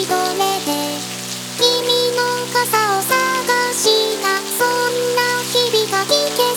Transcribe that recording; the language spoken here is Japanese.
きみのか君の傘を探したそんな日々がきけ